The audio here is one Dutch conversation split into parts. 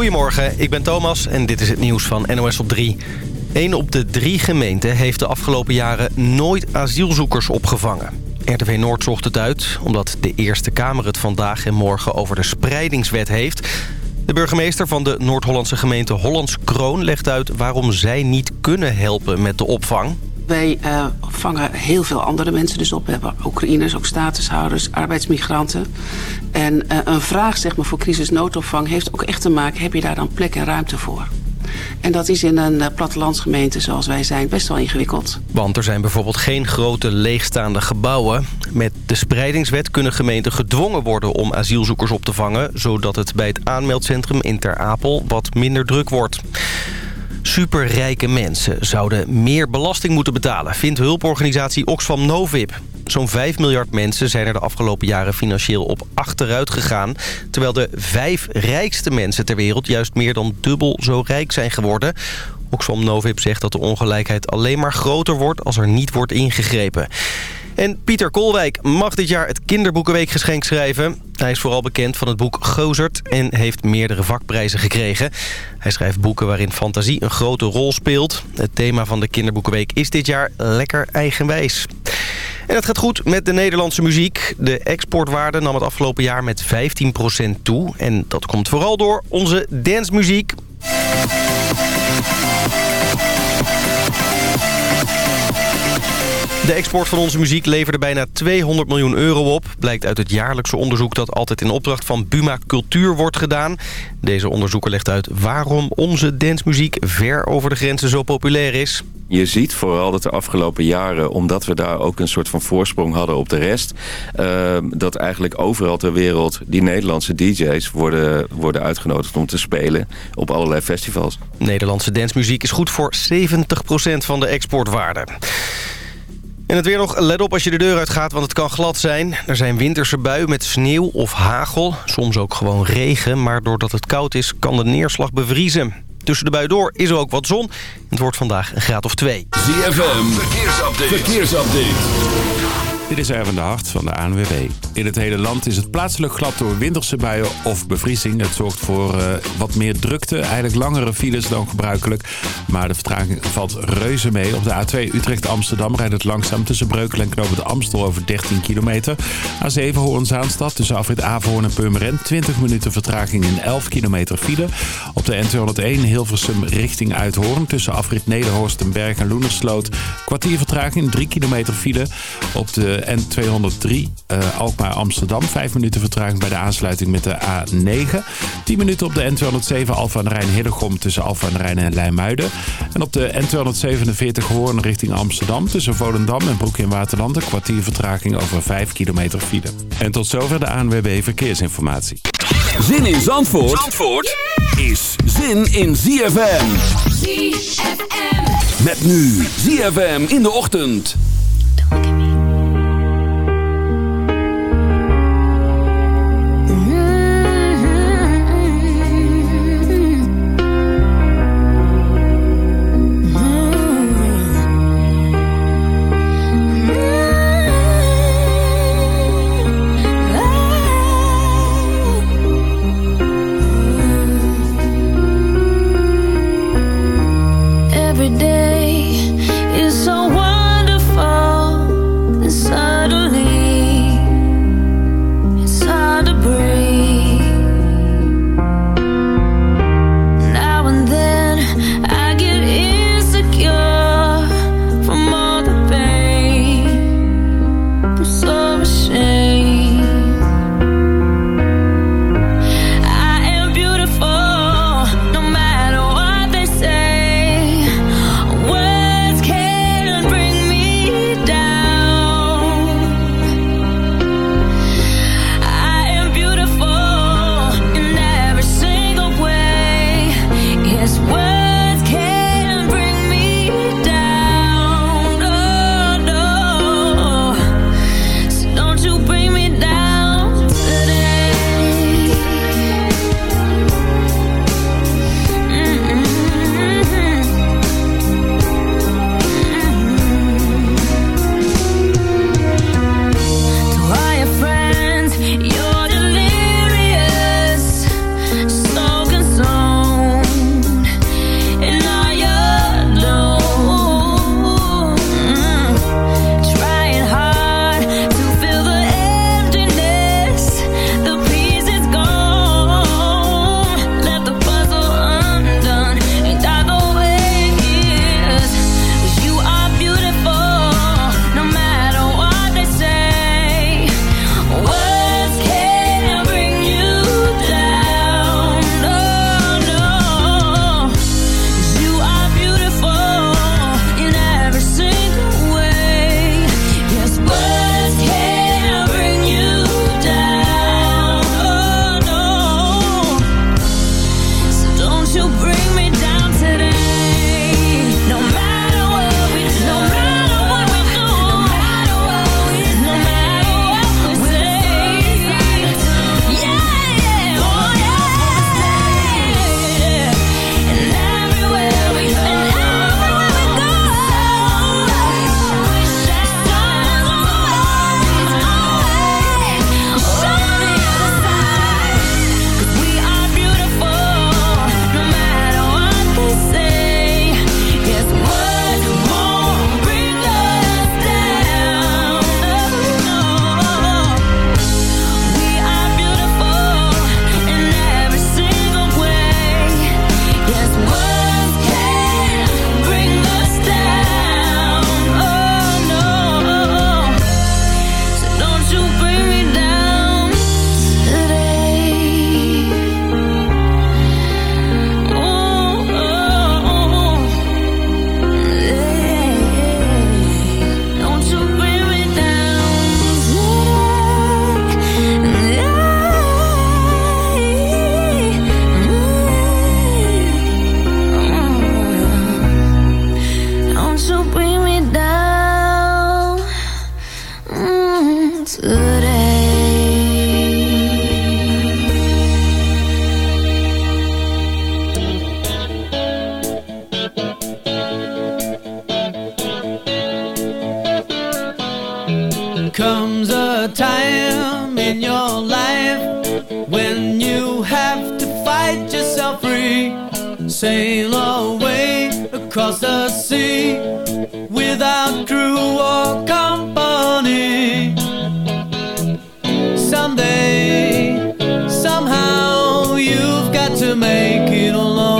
Goedemorgen, ik ben Thomas en dit is het nieuws van NOS op 3. Eén op de drie gemeenten heeft de afgelopen jaren nooit asielzoekers opgevangen. RTV Noord zocht het uit, omdat de Eerste Kamer het vandaag en morgen over de spreidingswet heeft. De burgemeester van de Noord-Hollandse gemeente Hollands Kroon legt uit waarom zij niet kunnen helpen met de opvang. Wij uh, vangen heel veel andere mensen dus op. We hebben Oekraïners, ook statushouders, arbeidsmigranten. En uh, een vraag zeg maar, voor crisisnoodopvang heeft ook echt te maken... heb je daar dan plek en ruimte voor? En dat is in een uh, plattelandsgemeente zoals wij zijn best wel ingewikkeld. Want er zijn bijvoorbeeld geen grote leegstaande gebouwen. Met de spreidingswet kunnen gemeenten gedwongen worden om asielzoekers op te vangen... zodat het bij het aanmeldcentrum in Ter Apel wat minder druk wordt. Superrijke mensen zouden meer belasting moeten betalen... vindt hulporganisatie Oxfam Novib. Zo'n 5 miljard mensen zijn er de afgelopen jaren financieel op achteruit gegaan... terwijl de vijf rijkste mensen ter wereld juist meer dan dubbel zo rijk zijn geworden... Oxfam Novib zegt dat de ongelijkheid alleen maar groter wordt als er niet wordt ingegrepen. En Pieter Kolwijk mag dit jaar het kinderboekenweekgeschenk schrijven. Hij is vooral bekend van het boek Gozert en heeft meerdere vakprijzen gekregen. Hij schrijft boeken waarin fantasie een grote rol speelt. Het thema van de kinderboekenweek is dit jaar lekker eigenwijs. En het gaat goed met de Nederlandse muziek. De exportwaarde nam het afgelopen jaar met 15% toe. En dat komt vooral door onze dancemuziek. De export van onze muziek leverde bijna 200 miljoen euro op. Blijkt uit het jaarlijkse onderzoek dat altijd in opdracht van Buma Cultuur wordt gedaan. Deze onderzoeker legt uit waarom onze dancemuziek ver over de grenzen zo populair is. Je ziet vooral dat de afgelopen jaren, omdat we daar ook een soort van voorsprong hadden op de rest... Uh, dat eigenlijk overal ter wereld die Nederlandse DJ's worden, worden uitgenodigd om te spelen op allerlei festivals. Nederlandse dancemuziek is goed voor 70% van de exportwaarde. En het weer nog, let op als je de deur uitgaat, want het kan glad zijn. Er zijn winterse buien met sneeuw of hagel. Soms ook gewoon regen, maar doordat het koud is, kan de neerslag bevriezen. Tussen de bui door is er ook wat zon. Het wordt vandaag een graad of twee. ZFM, verkeersupdate. verkeersupdate. Dit is Erwin de Hart van de ANWB. In het hele land is het plaatselijk glad door winterse buien of bevriezing. Het zorgt voor uh, wat meer drukte, eigenlijk langere files dan gebruikelijk. Maar de vertraging valt reuze mee. Op de A2 Utrecht-Amsterdam rijdt het langzaam tussen Breukelen en Knopen de Amstel over 13 kilometer. A7 Hoorn-Zaanstad tussen Afrit Averhoorn en Purmerend 20 minuten vertraging in 11 kilometer file. Op de N201 Hilversum richting Uithoorn tussen Afrit Nederhorst en Berg en Loenersloot. Kwartier vertraging 3 kilometer file. Op de N203 uh, Alkmaar-Amsterdam. 5 minuten vertraging bij de aansluiting met de A9. 10 minuten op de N207 Alfa aan Rijn-Hiddegom tussen Alfa aan Rijn en Leimuiden. En op de N247 Hoorn richting Amsterdam tussen Volendam en Broek in Waterland. Een kwartier vertraging over 5 kilometer file. En tot zover de ANWB Verkeersinformatie. Zin in Zandvoort, Zandvoort is zin in ZFM. ZFM. Met nu ZFM in de ochtend. Fight yourself free. Sail away across the sea without crew or company. Someday, somehow, you've got to make it alone.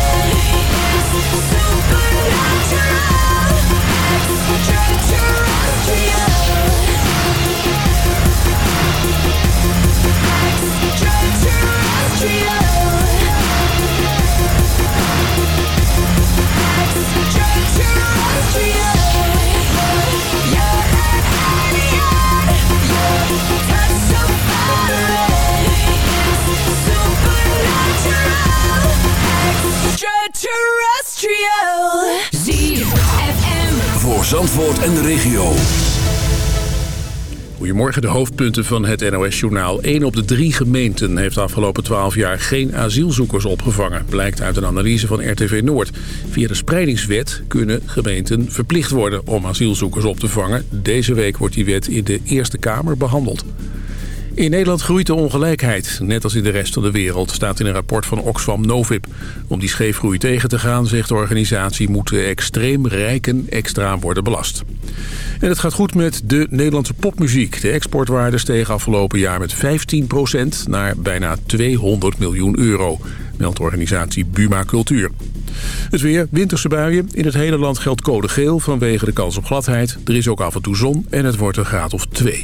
Goedemorgen, de hoofdpunten van het NOS-journaal. 1 op de drie gemeenten heeft de afgelopen 12 jaar geen asielzoekers opgevangen. Blijkt uit een analyse van RTV Noord. Via de spreidingswet kunnen gemeenten verplicht worden om asielzoekers op te vangen. Deze week wordt die wet in de Eerste Kamer behandeld. In Nederland groeit de ongelijkheid, net als in de rest van de wereld, staat in een rapport van Oxfam Novib. Om die scheefgroei tegen te gaan, zegt de organisatie, moeten extreem rijken extra worden belast. En het gaat goed met de Nederlandse popmuziek. De exportwaarde steeg afgelopen jaar met 15% naar bijna 200 miljoen euro, meldt organisatie Buma Cultuur. Het weer, winterse buien. In het hele land geldt code geel vanwege de kans op gladheid. Er is ook af en toe zon en het wordt een graad of 2.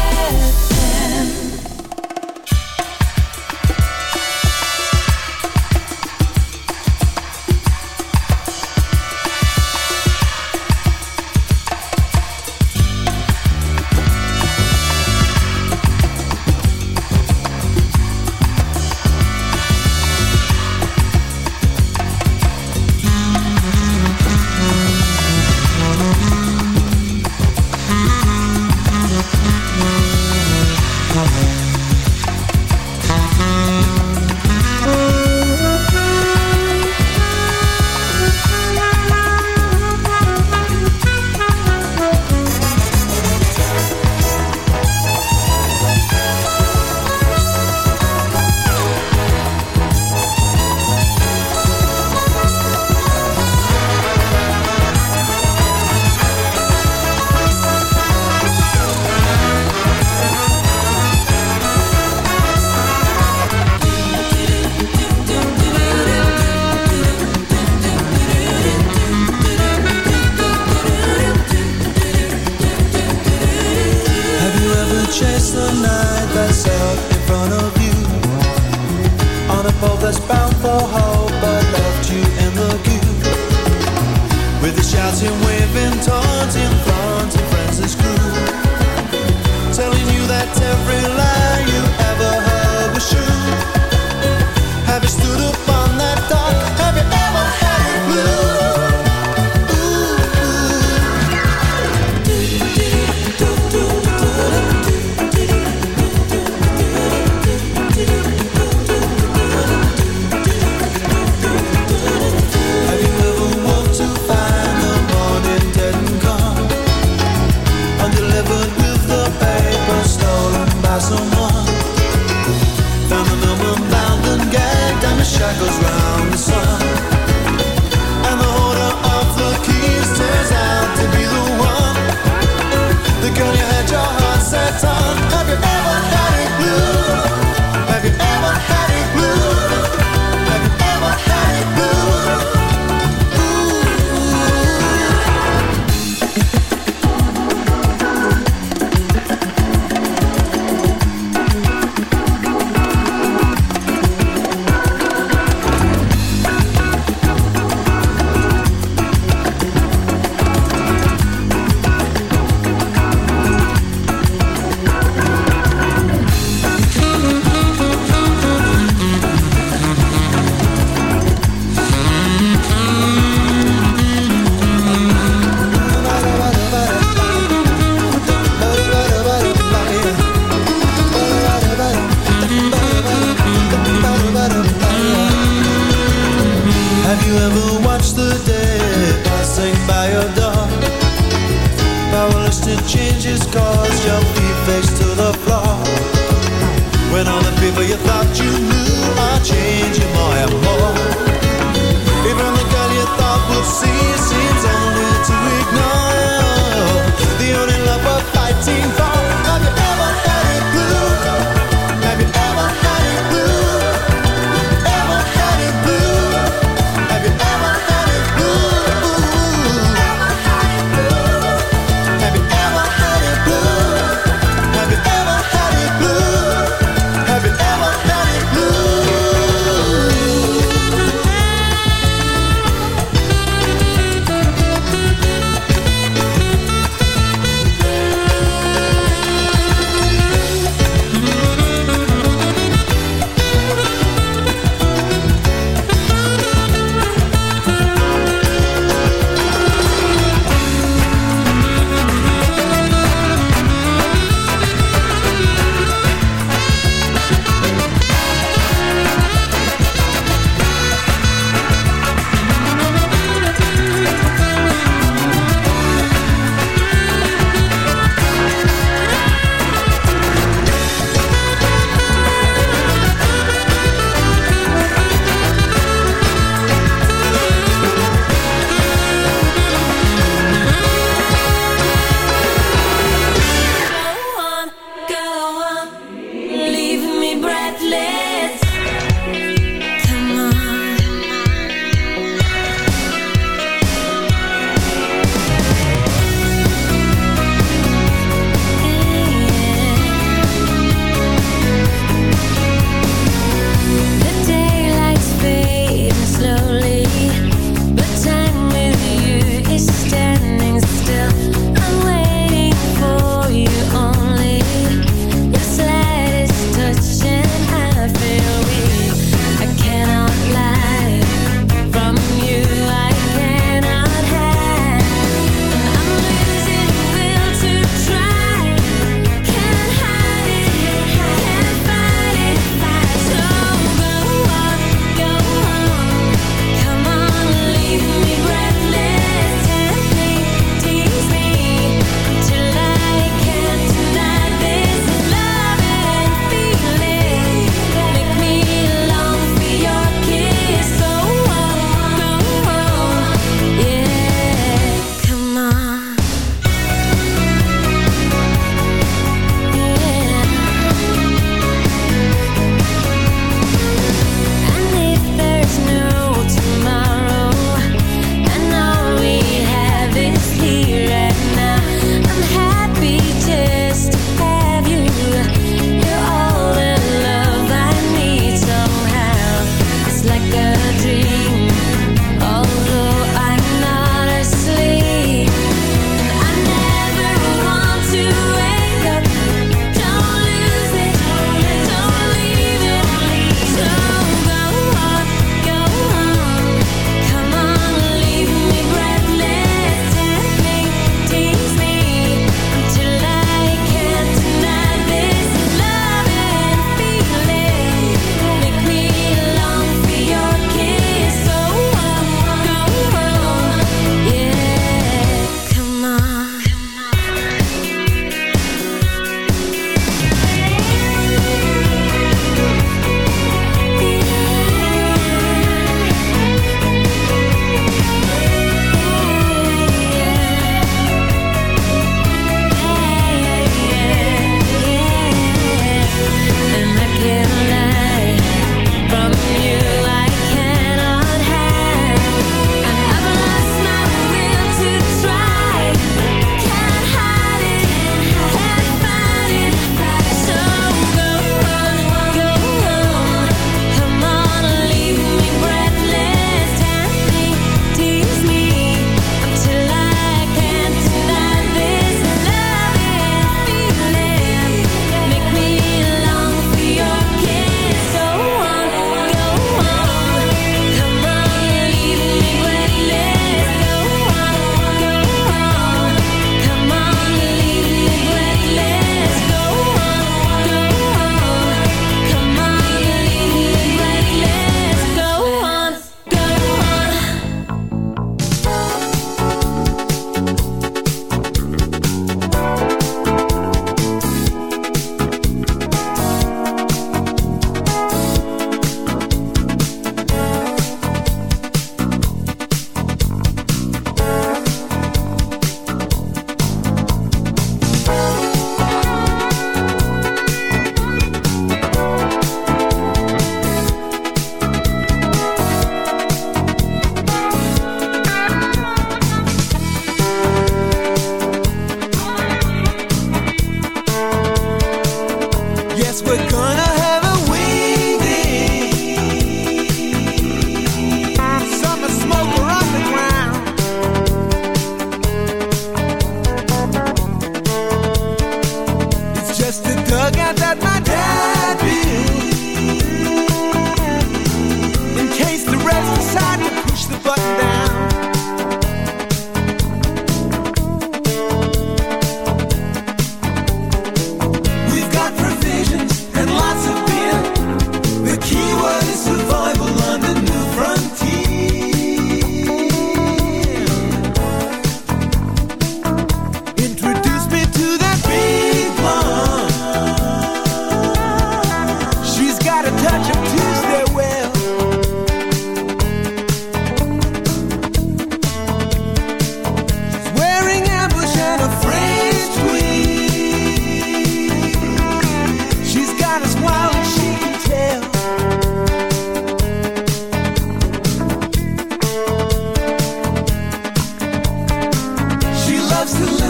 Absolutely.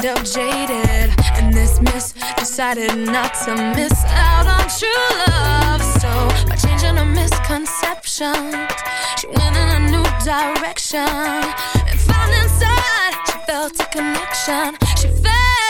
kind of jaded. And this miss decided not to miss out on true love. So by changing her misconception, she went in a new direction. And found inside, she felt a connection. She felt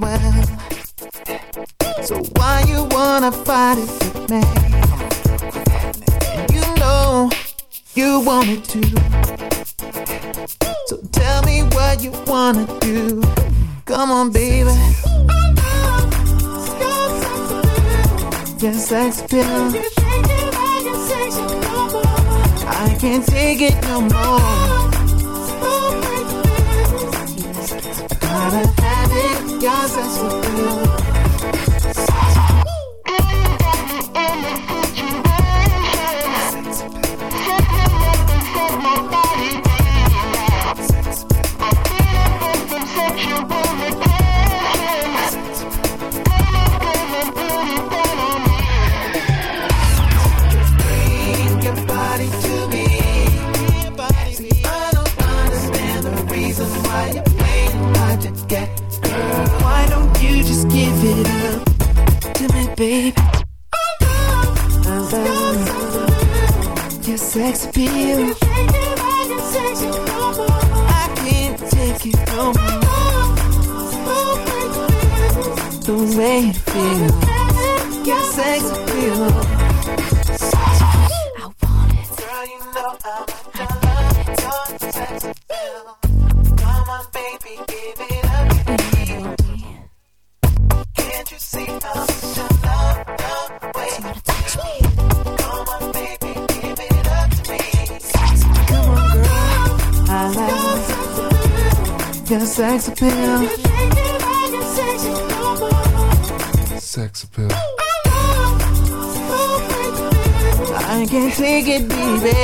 well. So why you wanna fight it with me? You know you want it to. So tell me what you wanna do. Come on, baby. Your sex appeal. I can't take it no more. it, baby.